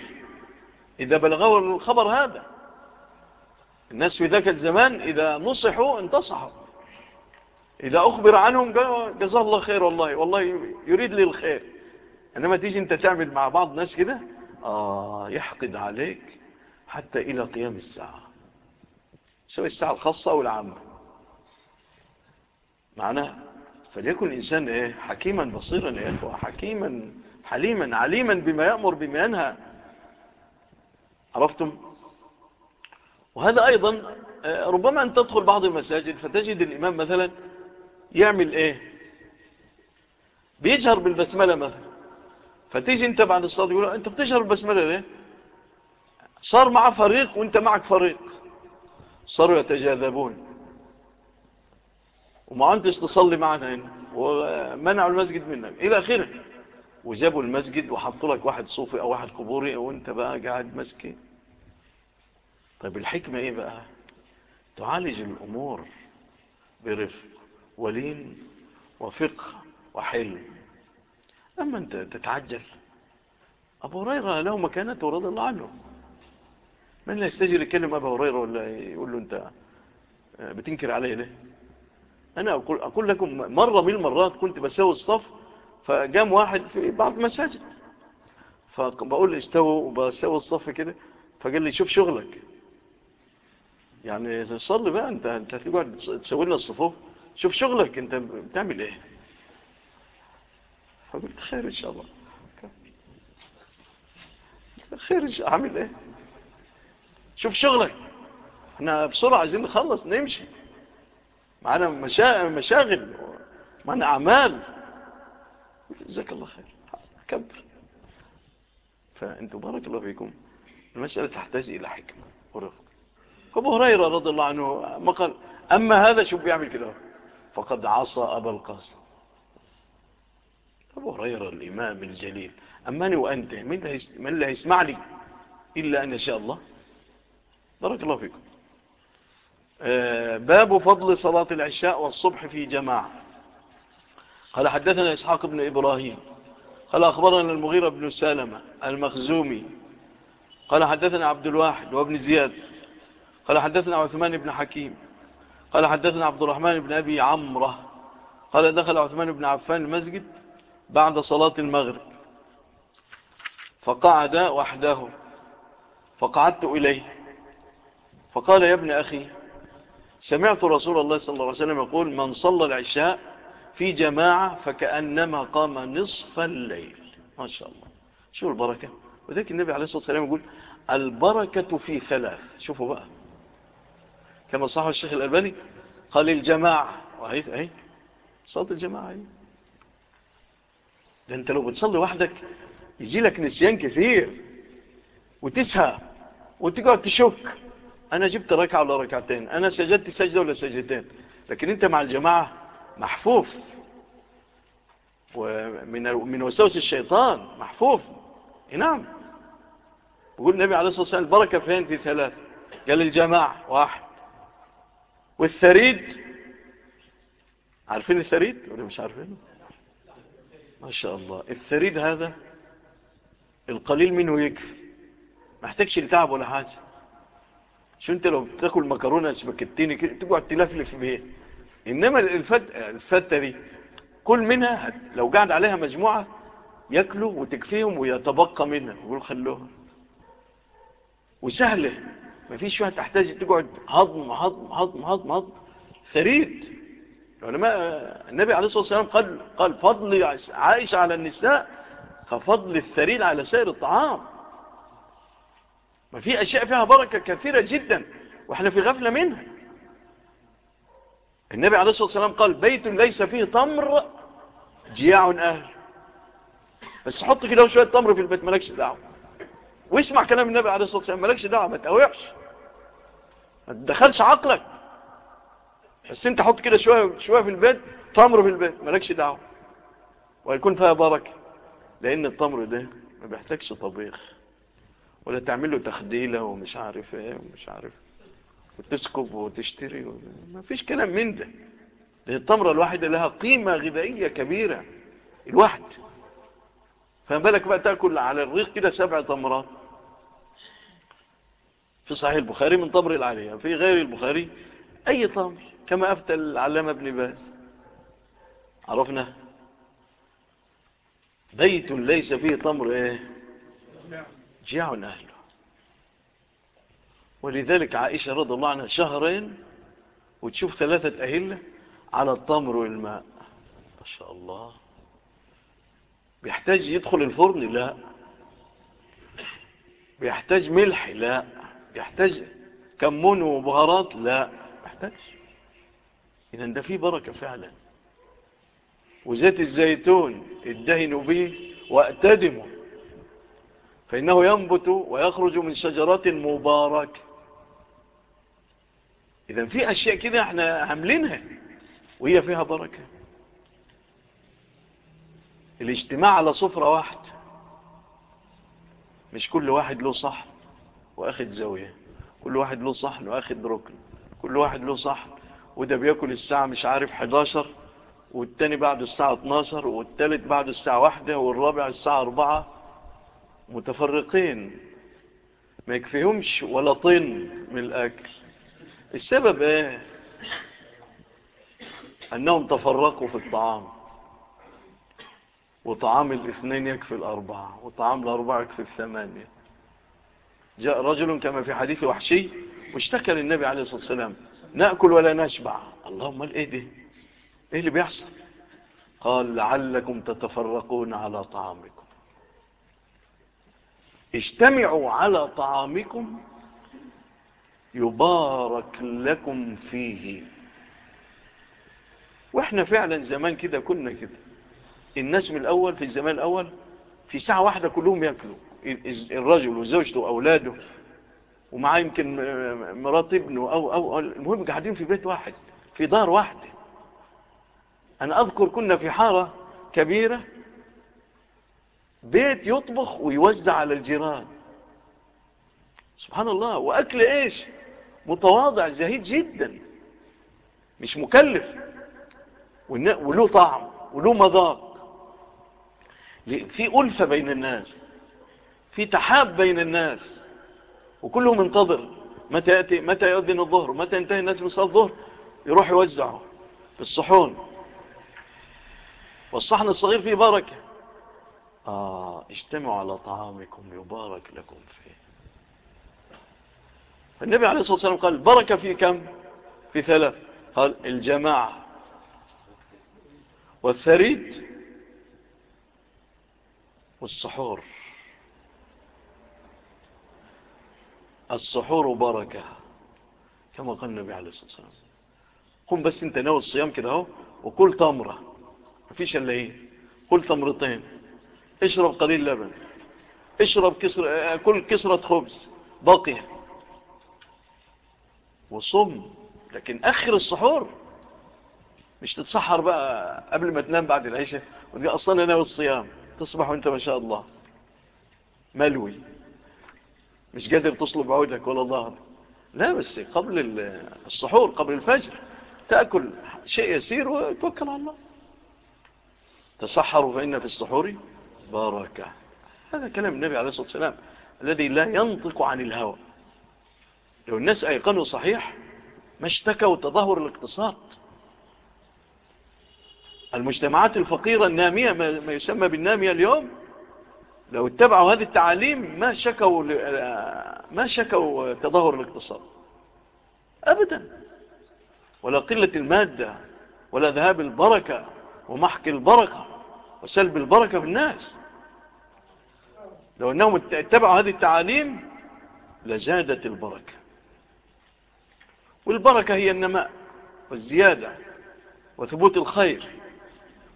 إذا بلغوا الخبر هذا. الناس في ذاك الزمان إذا نصحوا انتصحوا. إذا أخبر عنهم قالوا جزاه الله خير والله والله يريد لي الخير. إنما تيجي أنت تعمل مع بعض ناس كده آه يحقد عليك حتى إلى قيام الساعة. سواء الساعة الخاصة أو العامة. معناها فليكن الإنسان إيه؟ حكيما بصيرا يا إخوة حكيما حليما عليما بما يأمر بما ينهى. عرفتم؟ وهذا أيضا آه، ربما أن تدخل بعض المساجد فتجد الإمام مثلا يعمل إيه؟ بيجهر بالبسملة مثلا. فتيجي أنت بعد الصلاة يقول أنت بتجهر بالبسملة ليه؟ صار مع فريق وأنت معك فريق. صاروا يتجاذبون. وما عندش تصلي معنا هنا. ومنعوا المسجد منك. إلى آخره. وجابوا المسجد وحطوا لك واحد صوفي أو واحد قبوري وأنت بقى قاعد مسكي طيب الحكمة إيه بقى؟ تعالج الأمور برفق. ولين وفقه وحلم. أما أنت تتعجل. أبو هريرة له مكانته رضي الله عنه. من لا يستجر يكلم أبو هريرة ولا يقول له أنت آه، بتنكر عليه ليه؟ أنا أقول, أقول لكم مرة من المرات كنت بساوي الصف فقام واحد في بعض المساجد. فبقول استووا وبساوي الصف كده فقال لي شوف شغلك. يعني صلي بقى أنت أنت هتقعد تسوي لنا الصفوف. شوف شغلك انت بتعمل إيه؟ فقلت خير إن شاء الله. خير إن شاء عامل إيه؟ شوف شغلك. إحنا بسرعة عايزين نخلص نمشي. معنا مشا... مشاغل معنا أعمال. جزاك الله خير. كبر فانتوا بارك الله فيكم. المسألة تحتاج إلى حكمة ورفق. أبو هريرة رضي الله عنه ما قال أما هذا شو بيعمل كده فقد عصى أبا القاسم. أبو هريرة الإمام الجليل. أماني وأنت من لا يسمع لي إلا أن شاء الله. بارك الله فيكم. آه، باب فضل صلاة العشاء والصبح في جماعة. قال حدثنا إسحاق بن إبراهيم. قال أخبرنا المغيرة بن سالمة المخزومي. قال حدثنا عبد الواحد وابن زياد. قال حدثنا عثمان بن حكيم. قال حدثنا عبد الرحمن بن أبي عمرة قال دخل عثمان بن عفان المسجد بعد صلاة المغرب. فقعد وحده. فقعدت إليه. فقال يا ابن أخي سمعت رسول الله صلى الله عليه وسلم يقول من صلى العشاء في جماعة فكأنما قام نصف الليل. ما شاء الله. شو البركة؟ وذلك النبي عليه الصلاة والسلام يقول البركة في ثلاث. شوفوا بقى. كما صح الشيخ الألباني قال الجماعة. وهي أي صلاة الجماعة أي ده أنت لو بتصلي وحدك يجي لك نسيان كثير وتسهى وتقعد تشك. أنا جبت ركعة ولا ركعتين أنا سجدت سجدة ولا سجدتين لكن أنت مع الجماعة محفوف. ومن من وسوس الشيطان محفوف. نعم. يقول النبي عليه الصلاة والسلام البركة فين في ثلاث؟ قال الجماعة واحد. والثريد. عارفين الثريد ولا مش عارفينه؟ ما شاء الله. الثريد هذا القليل منه يكفي. ما احتاجش لتعب ولا حاجة. شو انت لو بتاكل مكرونة سباكتين تقعد تلفلف بيه. انما الفت... الفتة دي كل منها هت... لو قعد عليها مجموعة يأكلوا وتكفيهم ويتبقى منها ويقول خلوها وسهلة. مفيش واحد تحتاج تقعد هضم هضم هضم هضم هضم. ثريد العلماء النبي عليه الصلاة والسلام قال, قال فضل عائشة على النساء كفضل الثريد على سائر الطعام. ما في أشياء فيها بركة كثيرة جدا وإحنا في غفلة منها. النبي عليه الصلاة والسلام قال بيت ليس فيه تمر جياع أهل. بس حط كده شوية تمر في البيت ملكش دعوة. واسمع كلام النبي عليه الصلاة والسلام ملكش دعوة ما تأوحش ما تدخلش عقلك. بس انت حط كده شوية, شوية في البيت تمر في البيت مالكش دعوة. ويكون فيها بركة. لأن التمر ده ما بيحتاجش طبيخ. ولا تعمل له تخديلة ومش عارف إيه ومش عارف وتسكب وتشتري ما فيش كلام من ده. ده التمرة الواحدة لها قيمة غذائية كبيرة. الواحد فما بالك بقى تأكل على الريق كده سبع تمرات. في صحيح البخاري من طبر العالية يعني في غير البخاري أي طبر كما أفتى العلامة ابن باز. عرفنا؟ بيت ليس فيه طمر إيه؟ جيع أهله. ولذلك عائشة رضي الله عنها شهرين وتشوف ثلاثة أهلة على الطمر والماء. ما شاء الله. بيحتاج يدخل الفرن؟ لا. بيحتاج ملح؟ لا. يحتاج كمون وبهارات لا يحتاج. إذا ده فيه بركة فعلا. وزيت الزيتون ادهنوا به واعتدموا. فإنه ينبت ويخرج من شجرات مباركة إذا في أشياء كده إحنا عاملينها وهي فيها بركة. الاجتماع على صفرة واحد مش كل واحد له صح. واخد زاوية. كل واحد له صحن واخد ركن. كل واحد له صحن. وده بياكل الساعة مش عارف 11 والتاني بعد الساعة 12 والتالت بعد الساعة 1 والرابع الساعة 4 متفرقين. ما يكفيهمش ولا طن من الأكل. السبب إيه؟ أنهم تفرقوا في الطعام. وطعام الاثنين يكفي الأربعة وطعام الأربعة يكفي الثمانية. جاء رجل كما في حديث وحشي واشتكى للنبي عليه الصلاة والسلام نأكل ولا نشبع. اللهم إيه ده؟ إيه اللي بيحصل؟ قال لعلكم تتفرقون على طعامكم. اجتمعوا على طعامكم يبارك لكم فيه. وإحنا فعلا زمان كده كنا كده. الناس من الأول في الزمان الأول في ساعة واحدة كلهم يأكلوا. الرجل وزوجته وأولاده ومعاه يمكن مرات ابنه أو, أو المهم قاعدين في بيت واحد في دار واحدة. أنا أذكر كنا في حارة كبيرة بيت يطبخ ويوزع على الجيران. سبحان الله وأكل إيش؟ متواضع زهيد جدا. مش مكلف. وله طعم وله مذاق. في ألفة بين الناس. في تحاب بين الناس. وكلهم انتظر. متى يأتي متى يؤذن الظهر؟ متى ينتهي الناس من صلاة الظهر؟ يروح يوزعه في الصحون. والصحن الصغير فيه بركة. آه اجتمعوا على طعامكم يبارك لكم فيه. فالنبي عليه الصلاة والسلام قال بركة في كم؟ في ثلاث. قال الجماعة. والثريد والسحور. السحور بركة كما قال النبي عليه الصلاة والسلام. قم بس انت ناوي الصيام كده اهو وكل تمرة. مفيش إلا إيه؟ كل تمرتين. اشرب قليل لبن. اشرب كسر كل كسرة خبز. باقية وصم. لكن آخر السحور. مش تتسحر بقى قبل ما تنام بعد العشاء. وتقول أصلا أنا والصيام. تصبح وانت ما شاء الله. ملوي. مش قادر تصلب عودك ولا ظهرك. لا بس قبل الصحور قبل الفجر تأكل شيء يسير وتوكل على الله. تصحروا فإن في الصحور باركة. هذا كلام النبي عليه الصلاة والسلام الذي لا ينطق عن الهوى. لو الناس أيقنوا صحيح ما اشتكوا تظهر الاقتصاد. المجتمعات الفقيرة النامية ما يسمى بالنامية اليوم لو اتبعوا هذه التعاليم ما شكوا آه، ما شكوا تدهور الاقتصاد. أبدا. ولا قلة المادة ولا ذهاب البركة ومحك البركة وسلب البركة في الناس. لو أنهم اتبعوا هذه التعاليم لزادت البركة. والبركة هي النماء والزيادة وثبوت الخير.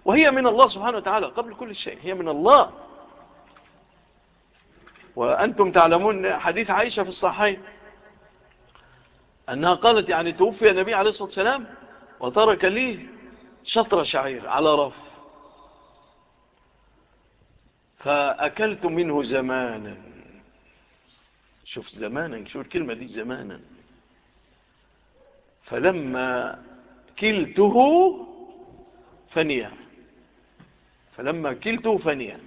وهي من الله سبحانه وتعالى قبل كل شيء. هي من الله. وأنتم تعلمون حديث عائشة في الصحيح أنها قالت يعني توفي النبي عليه الصلاة والسلام وترك لي شطر شعير على رف. فأكلت منه زمانا. شوف زمانا شوف الكلمة دي زمانا. فلما كلته فنيا. فلما كلته فنيا.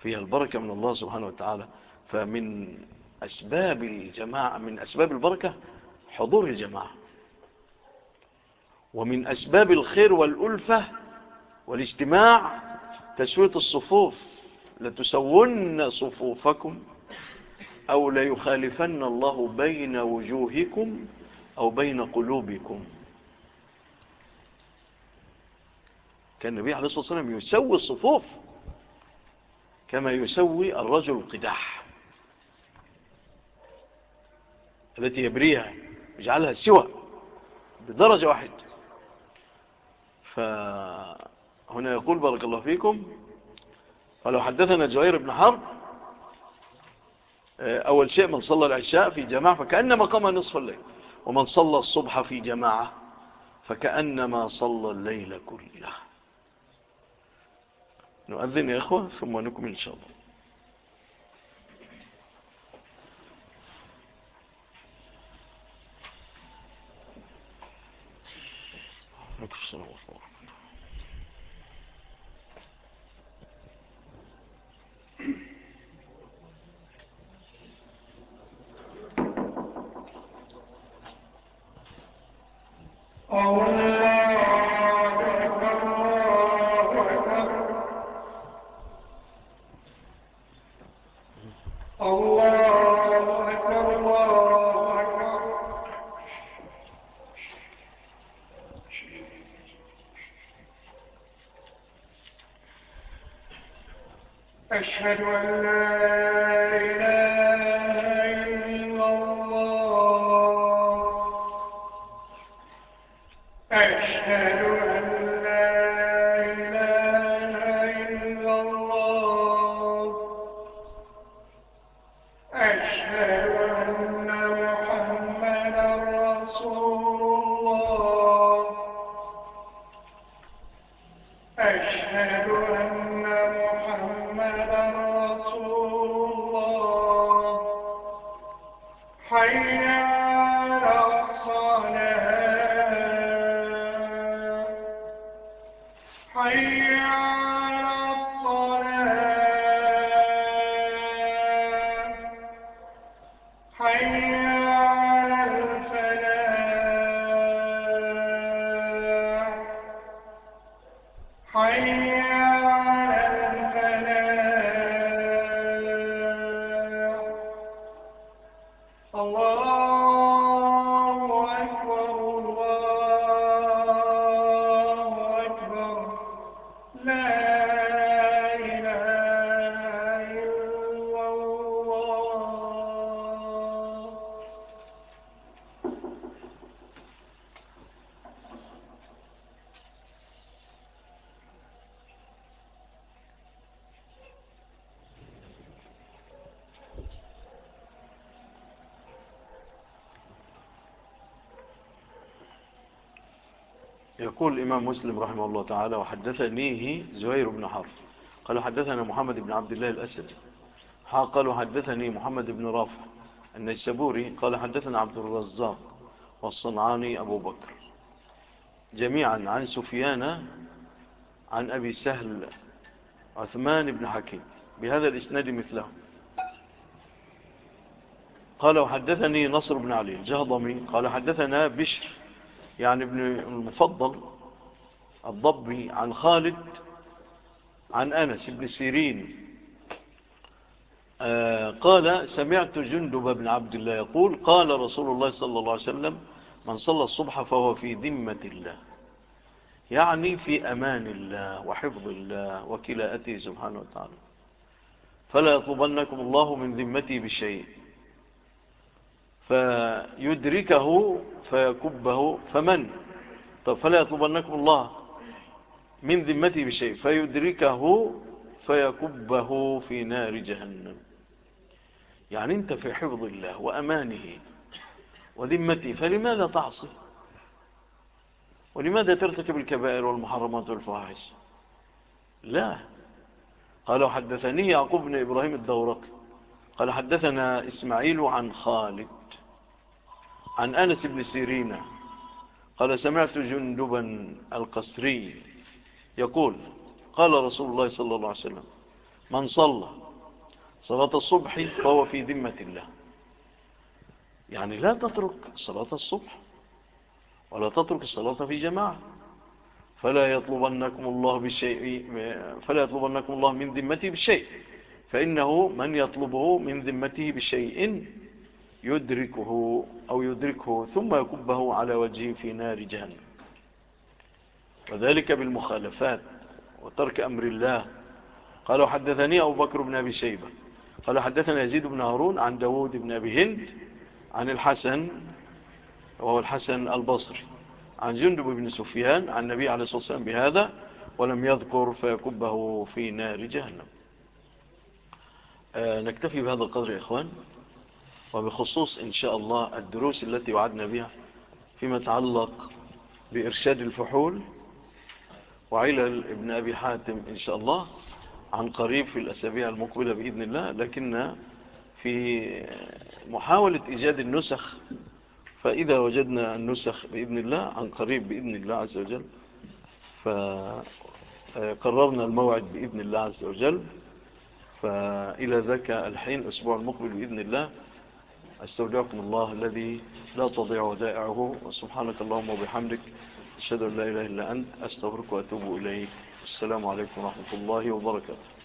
فيها البركة من الله سبحانه وتعالى. فمن أسباب الجماعة من أسباب البركة حضور الجماعة. ومن أسباب الخير والألفة والاجتماع تسوية الصفوف. لتسون صفوفكم أو ليخالفن الله بين وجوهكم أو بين قلوبكم. كان النبي عليه الصلاة والسلام يسوي الصفوف. كما يسوي الرجل القداح التي يبريها يجعلها سوى بدرجة واحد. فهنا يقول بارك الله فيكم فلو حدثنا زهير بن حرب أول شيء من صلى العشاء في جماعة فكأنما قام نصف الليل ومن صلى الصبح في جماعة فكأنما صلى الليل كله. نؤذن يا أخوة ثم نكمل إن شاء الله Thank you so much. أشهد أن لا يقول الإمام مسلم رحمه الله تعالى وحدثنيه زهير بن حرب. قال حدثنا محمد بن عبد الله الأسد. قال حدثني محمد بن رافع النيسابوري. قال حدثنا عبد الرزاق والصنعاني أبو بكر. جميعا عن سفيان عن أبي سهل عثمان بن حكيم. بهذا الإسناد مثله. قال وحدثني نصر بن علي الجهضمي. قال حدثنا بشر يعني ابن المفضل الضبي عن خالد عن أنس بن سيرين. آه، قال سمعت جندب بن عبد الله يقول قال رسول الله صلى الله عليه وسلم من صلى الصبح فهو في ذمة الله. يعني في أمان الله وحفظ الله وكلاءته سبحانه وتعالى. فلا يطلبنكم الله من ذمتي بشيء. فيدركه فيكبه فمن؟ طب فلا يطلبنكم الله من ذمته بشيء. فيدركه فيكبه في نار جهنم. يعني أنت في حفظ الله وأمانه وذمته فلماذا تعصي؟ ولماذا ترتكب الكبائر والمحرمات والفواحش؟ لا. قالوا حدثني يعقوب بن إبراهيم الدورقي قال حدثنا إسماعيل عن خالد عن أنس بن سيرين قال سمعت جندبا القسري يقول قال رسول الله صلى الله عليه وسلم من صلى صلاة الصبح فهو في ذمة الله. يعني لا تترك صلاة الصبح ولا تترك الصلاة في جماعة. فلا يطلبنكم الله بشيء فلا يطلبنكم الله من ذمته بشيء. فإنه من يطلبه من ذمته بشيء يدركه أو يدركه ثم يكبه على وجهه في نار جهنم. وذلك بالمخالفات وترك أمر الله. قالوا حدثني أبو بكر بن أبي شيبة. قالوا حدثنا يزيد بن هارون عن داود بن أبي هند عن الحسن وهو الحسن البصري عن جندب بن سفيان عن النبي عليه الصلاة والسلام بهذا ولم يذكر فيكبه في نار جهنم. آه، نكتفي بهذا القدر يا إخوان. وبخصوص إن شاء الله الدروس التي وعدنا بها فيما تعلق بإرشاد الفحول وعلل ابن أبي حاتم إن شاء الله عن قريب في الأسابيع المقبلة بإذن الله لكن في محاولة إيجاد النسخ فإذا وجدنا النسخ بإذن الله عن قريب بإذن الله عز وجل فقررنا الموعد بإذن الله عز وجل فإلى ذاك الحين أسبوع المقبل بإذن الله. أستودعكم الله الذي لا تضيع ودائعه وسبحانك اللهم وبحمدك أشهد أن لا إله إلا أنت أستغرك وأتوب إليك. السلام عليكم ورحمة الله وبركاته.